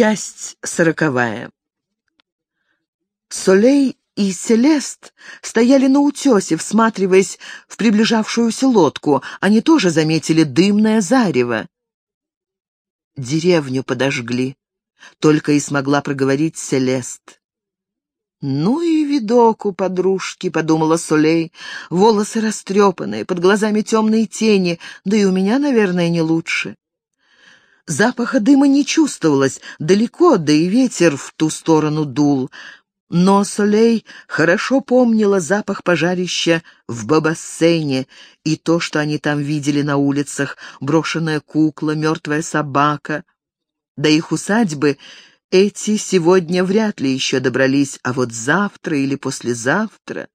Часть сороковая. Солей и Селест стояли на утесе, всматриваясь в приближавшуюся лодку. Они тоже заметили дымное зарево. Деревню подожгли. Только и смогла проговорить Селест. «Ну и видок у подружки», — подумала Солей. «Волосы растрепанные, под глазами темные тени, да и у меня, наверное, не лучше». Запаха дыма не чувствовалось далеко, да и ветер в ту сторону дул. Но Солей хорошо помнила запах пожарища в Бабассейне и то, что они там видели на улицах, брошенная кукла, мертвая собака. До их усадьбы эти сегодня вряд ли еще добрались, а вот завтра или послезавтра...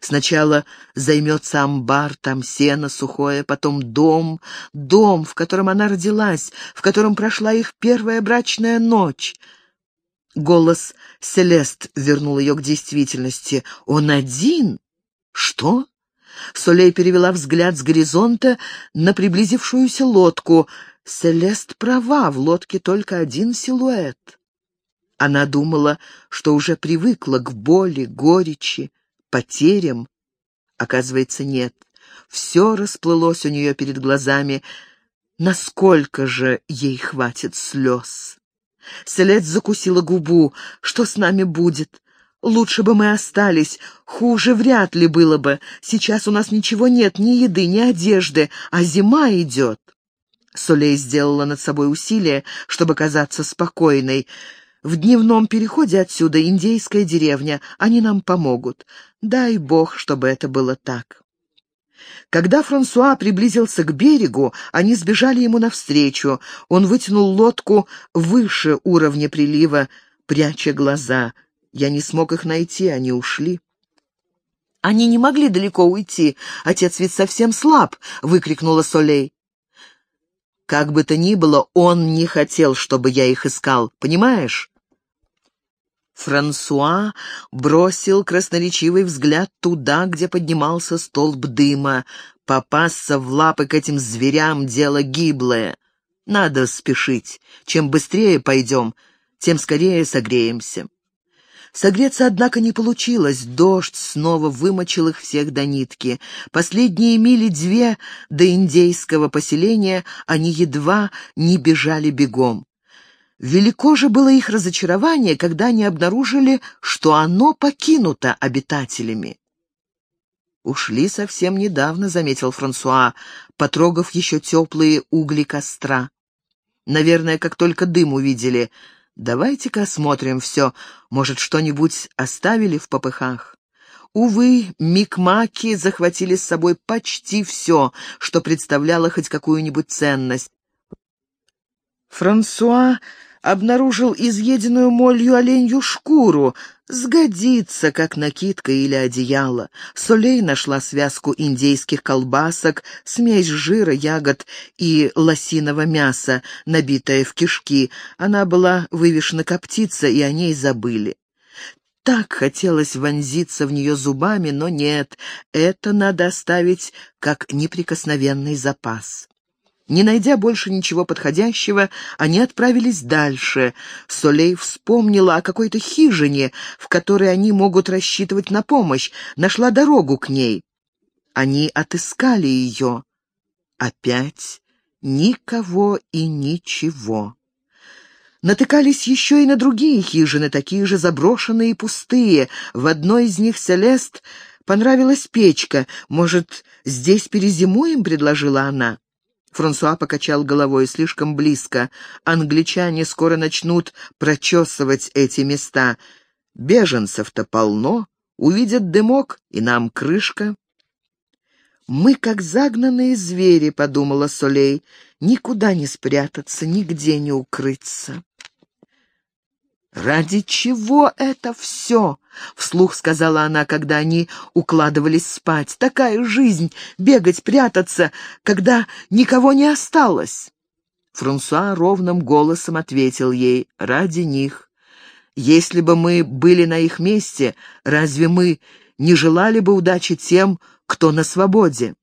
Сначала займется амбар, там сено сухое, потом дом, дом, в котором она родилась, в котором прошла их первая брачная ночь. Голос Селест вернул ее к действительности. «Он один? Что?» Солей перевела взгляд с горизонта на приблизившуюся лодку. Селест права, в лодке только один силуэт. Она думала, что уже привыкла к боли, горечи, потерям. Оказывается, нет. Все расплылось у нее перед глазами. Насколько же ей хватит слез? Селет закусила губу. Что с нами будет? Лучше бы мы остались. Хуже вряд ли было бы. Сейчас у нас ничего нет, ни еды, ни одежды, а зима идет. Солей сделала над собой усилие, чтобы казаться спокойной. В дневном переходе отсюда индейская деревня. Они нам помогут. Дай бог, чтобы это было так. Когда Франсуа приблизился к берегу, они сбежали ему навстречу. Он вытянул лодку выше уровня прилива, пряча глаза. Я не смог их найти, они ушли. «Они не могли далеко уйти. Отец ведь совсем слаб!» — выкрикнула Солей. «Как бы то ни было, он не хотел, чтобы я их искал, понимаешь? Франсуа бросил красноречивый взгляд туда, где поднимался столб дыма. Попасться в лапы к этим зверям — дело гиблое. Надо спешить. Чем быстрее пойдем, тем скорее согреемся. Согреться, однако, не получилось. Дождь снова вымочил их всех до нитки. Последние мили две до индейского поселения они едва не бежали бегом. Велико же было их разочарование, когда они обнаружили, что оно покинуто обитателями. «Ушли совсем недавно», — заметил Франсуа, потрогав еще теплые угли костра. «Наверное, как только дым увидели. Давайте-ка осмотрим все. Может, что-нибудь оставили в попыхах?» Увы, микмаки захватили с собой почти все, что представляло хоть какую-нибудь ценность. Франсуа обнаружил изъеденную молью оленью шкуру. Сгодится, как накидка или одеяло. Солей нашла связку индейских колбасок, смесь жира, ягод и лосиного мяса, набитая в кишки. Она была вывешена коптица, и о ней забыли. Так хотелось вонзиться в нее зубами, но нет, это надо оставить как неприкосновенный запас. Не найдя больше ничего подходящего, они отправились дальше. Солей вспомнила о какой-то хижине, в которой они могут рассчитывать на помощь, нашла дорогу к ней. Они отыскали ее. Опять никого и ничего. Натыкались еще и на другие хижины, такие же заброшенные и пустые. В одной из них Селест понравилась печка. «Может, здесь перезимуем?» — предложила она. Франсуа покачал головой слишком близко. Англичане скоро начнут прочесывать эти места. Беженцев-то полно. Увидят дымок, и нам крышка. «Мы как загнанные звери», — подумала Солей. «Никуда не спрятаться, нигде не укрыться». «Ради чего это все?» — вслух сказала она, когда они укладывались спать. «Такая жизнь — бегать, прятаться, когда никого не осталось!» Франсуа ровным голосом ответил ей «Ради них. Если бы мы были на их месте, разве мы не желали бы удачи тем, кто на свободе?»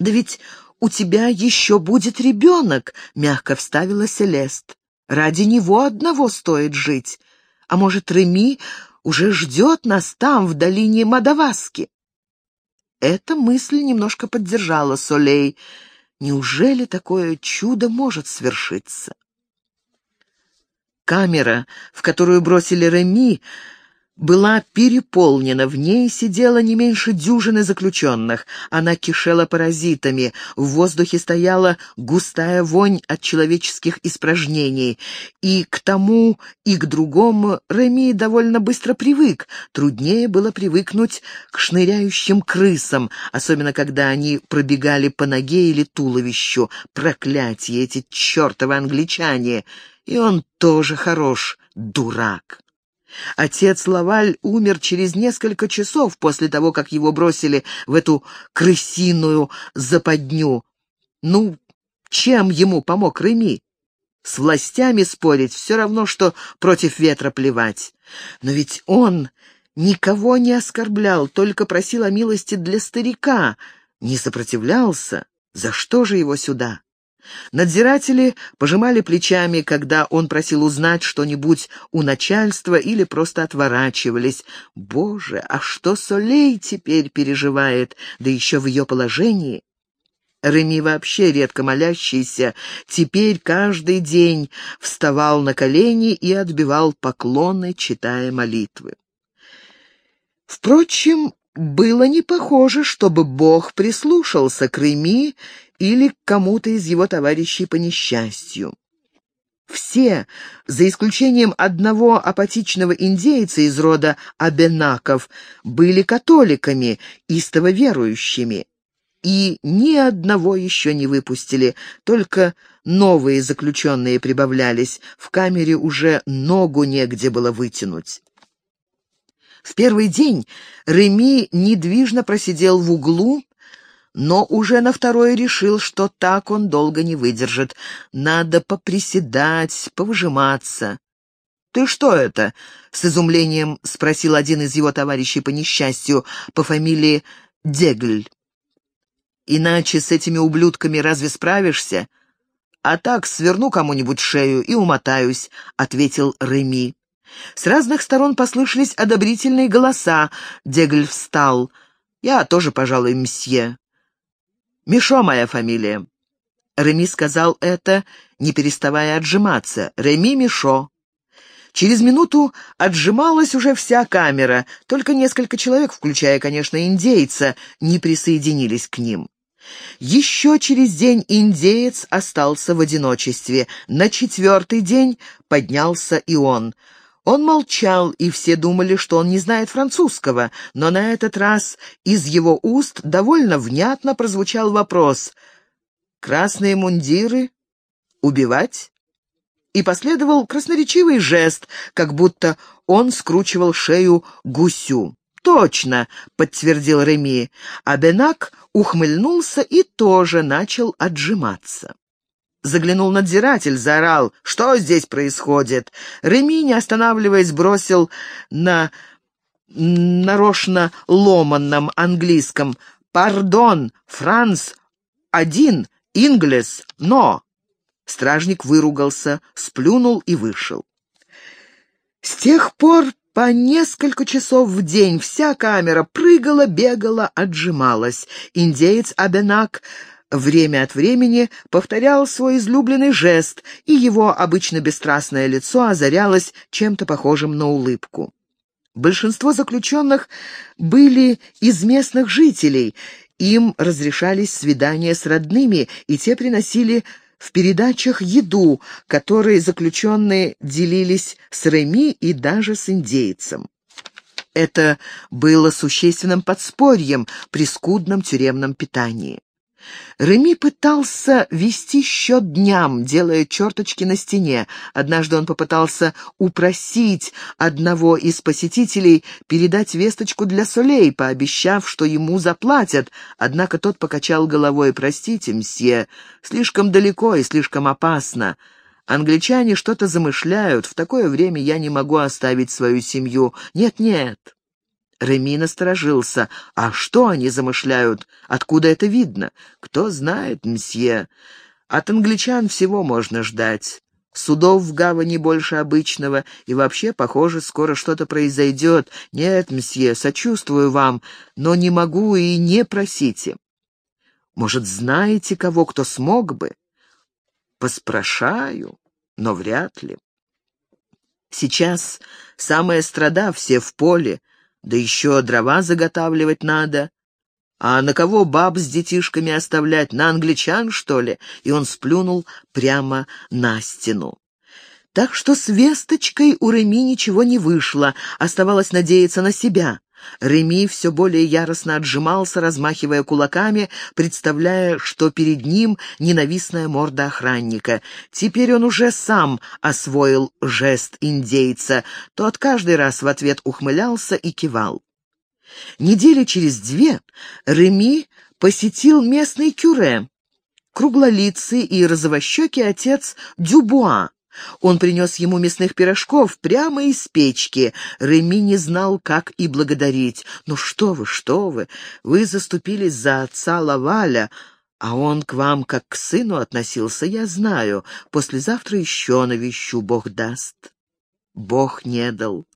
«Да ведь у тебя еще будет ребенок», — мягко вставила Селест. Ради него одного стоит жить. А может, Реми уже ждет нас там, в долине Мадаваски? Эта мысль немножко поддержала Солей. Неужели такое чудо может свершиться? Камера, в которую бросили Реми, была переполнена, в ней сидело не меньше дюжины заключенных. Она кишела паразитами, в воздухе стояла густая вонь от человеческих испражнений. И к тому, и к другому Реми довольно быстро привык. Труднее было привыкнуть к шныряющим крысам, особенно когда они пробегали по ноге или туловищу. Проклятие, эти чертовы англичане! И он тоже хорош, дурак. Отец Лаваль умер через несколько часов после того, как его бросили в эту крысиную западню. Ну, чем ему помог Реми? С властями спорить все равно, что против ветра плевать. Но ведь он никого не оскорблял, только просил о милости для старика, не сопротивлялся. За что же его сюда? Надзиратели пожимали плечами, когда он просил узнать что-нибудь у начальства или просто отворачивались. Боже, а что Солей теперь переживает, да еще в ее положении? Реми вообще редко молящийся, теперь каждый день вставал на колени и отбивал поклоны, читая молитвы. Впрочем, было не похоже, чтобы Бог прислушался к Реми или к кому-то из его товарищей по несчастью. Все, за исключением одного апатичного индейца из рода Абенаков, были католиками, истово верующими. И ни одного еще не выпустили, только новые заключенные прибавлялись, в камере уже ногу негде было вытянуть. В первый день Реми недвижно просидел в углу, но уже на второй решил, что так он долго не выдержит. Надо поприседать, повыжиматься. «Ты что это?» — с изумлением спросил один из его товарищей по несчастью по фамилии Дегль. «Иначе с этими ублюдками разве справишься?» «А так сверну кому-нибудь шею и умотаюсь», — ответил Реми. С разных сторон послышались одобрительные голоса. Дегль встал. «Я тоже, пожалуй, мсье. Мишо моя фамилия». Реми сказал это, не переставая отжиматься. «Реми Мишо». Через минуту отжималась уже вся камера, только несколько человек, включая, конечно, индейца, не присоединились к ним. Еще через день индеец остался в одиночестве. На четвертый день поднялся и он — он молчал, и все думали, что он не знает французского, но на этот раз из его уст довольно внятно прозвучал вопрос «Красные мундиры? Убивать?» И последовал красноречивый жест, как будто он скручивал шею гусю. «Точно!» — подтвердил Реми, а Бенак ухмыльнулся и тоже начал отжиматься. Заглянул надзиратель, заорал. «Что здесь происходит?» Реми, не останавливаясь, бросил на нарочно ломанном английском «Пардон, Франц, один, Инглес, но...» Стражник выругался, сплюнул и вышел. С тех пор по несколько часов в день вся камера прыгала, бегала, отжималась. Индеец Абенак время от времени повторял свой излюбленный жест, и его обычно бесстрастное лицо озарялось чем-то похожим на улыбку. Большинство заключенных были из местных жителей, им разрешались свидания с родными, и те приносили в передачах еду, которой заключенные делились с Реми и даже с индейцем. Это было существенным подспорьем при скудном тюремном питании. Реми пытался вести счет дням, делая черточки на стене. Однажды он попытался упросить одного из посетителей передать весточку для Солей, пообещав, что ему заплатят, однако тот покачал головой «Простите, мсье, слишком далеко и слишком опасно». Англичане что-то замышляют, в такое время я не могу оставить свою семью. Нет-нет, Реми насторожился. «А что они замышляют? Откуда это видно? Кто знает, мсье. От англичан всего можно ждать. Судов в гавани больше обычного, и вообще, похоже, скоро что-то произойдет. Нет, мсье, сочувствую вам, но не могу и не просите. Может, знаете кого, кто смог бы? Поспрашаю, но вряд ли. Сейчас самая страда, все в поле, да еще дрова заготавливать надо. А на кого баб с детишками оставлять? На англичан, что ли? И он сплюнул прямо на стену. Так что с весточкой у Реми ничего не вышло, оставалось надеяться на себя. Реми все более яростно отжимался, размахивая кулаками, представляя, что перед ним ненавистная морда охранника. Теперь он уже сам освоил жест индейца. Тот каждый раз в ответ ухмылялся и кивал. Недели через две Реми посетил местный кюре, круглолицый и розовощекий отец Дюбуа. Он принес ему мясных пирожков прямо из печки. Реми не знал, как и благодарить. «Ну что вы, что вы, вы заступились за отца Лаваля, а он к вам как к сыну относился, я знаю. Послезавтра еще навещу, Бог даст». Бог не дал.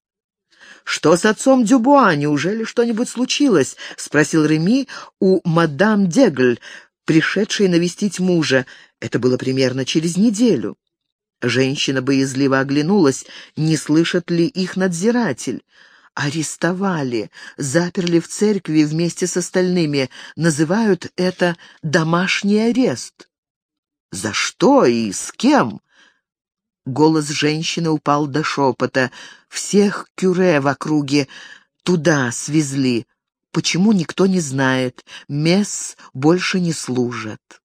«Что с отцом Дюбуа? Неужели что-нибудь случилось?» — спросил Реми у мадам Дегль, пришедшей навестить мужа. Это было примерно через неделю. Женщина боязливо оглянулась, не слышит ли их надзиратель. Арестовали, заперли в церкви вместе с остальными. Называют это домашний арест. За что и с кем? Голос женщины упал до шепота. Всех кюре в округе туда свезли. Почему, никто не знает. Месс больше не служат.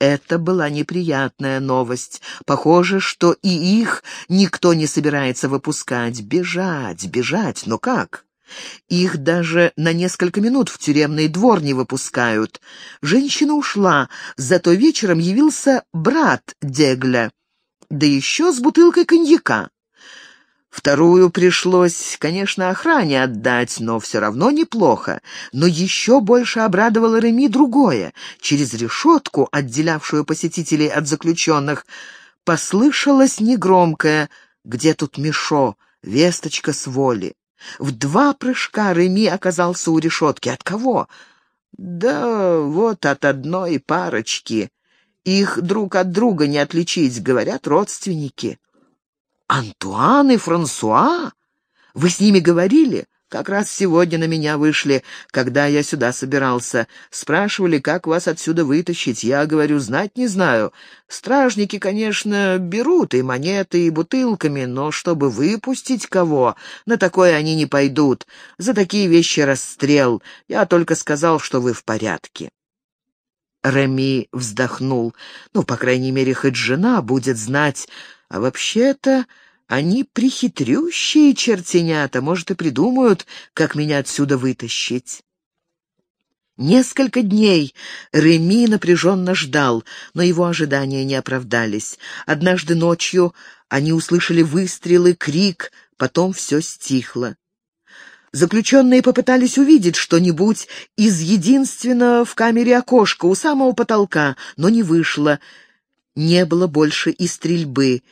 Это была неприятная новость. Похоже, что и их никто не собирается выпускать. Бежать, бежать, но как? Их даже на несколько минут в тюремный двор не выпускают. Женщина ушла, зато вечером явился брат Дегля да еще с бутылкой коньяка. Вторую пришлось, конечно, охране отдать, но все равно неплохо. Но еще больше обрадовало Реми другое. Через решетку, отделявшую посетителей от заключенных, послышалось негромкое «Где тут Мишо? Весточка с воли». В два прыжка Реми оказался у решетки. От кого? Да вот от одной парочки. Их друг от друга не отличить, говорят родственники. Антуан и Франсуа? Вы с ними говорили? Как раз сегодня на меня вышли, когда я сюда собирался. Спрашивали, как вас отсюда вытащить. Я говорю, знать не знаю. Стражники, конечно, берут и монеты, и бутылками, но чтобы выпустить кого, на такое они не пойдут. За такие вещи расстрел. Я только сказал, что вы в порядке. Рами вздохнул. «Ну, по крайней мере, хоть жена будет знать. А вообще-то они прихитрющие чертенята, может, и придумают, как меня отсюда вытащить». Несколько дней Реми напряженно ждал, но его ожидания не оправдались. Однажды ночью они услышали выстрелы, крик, потом все стихло. Заключенные попытались увидеть что-нибудь из единственного в камере окошка у самого потолка, но не вышло. Не было больше и стрельбы.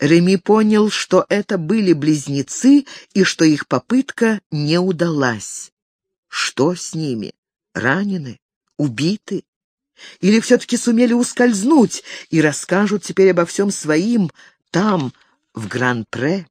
Реми понял, что это были близнецы и что их попытка не удалась. Что с ними? Ранены? Убиты? Или все-таки сумели ускользнуть и расскажут теперь обо всем своим там, в Гран-Пре?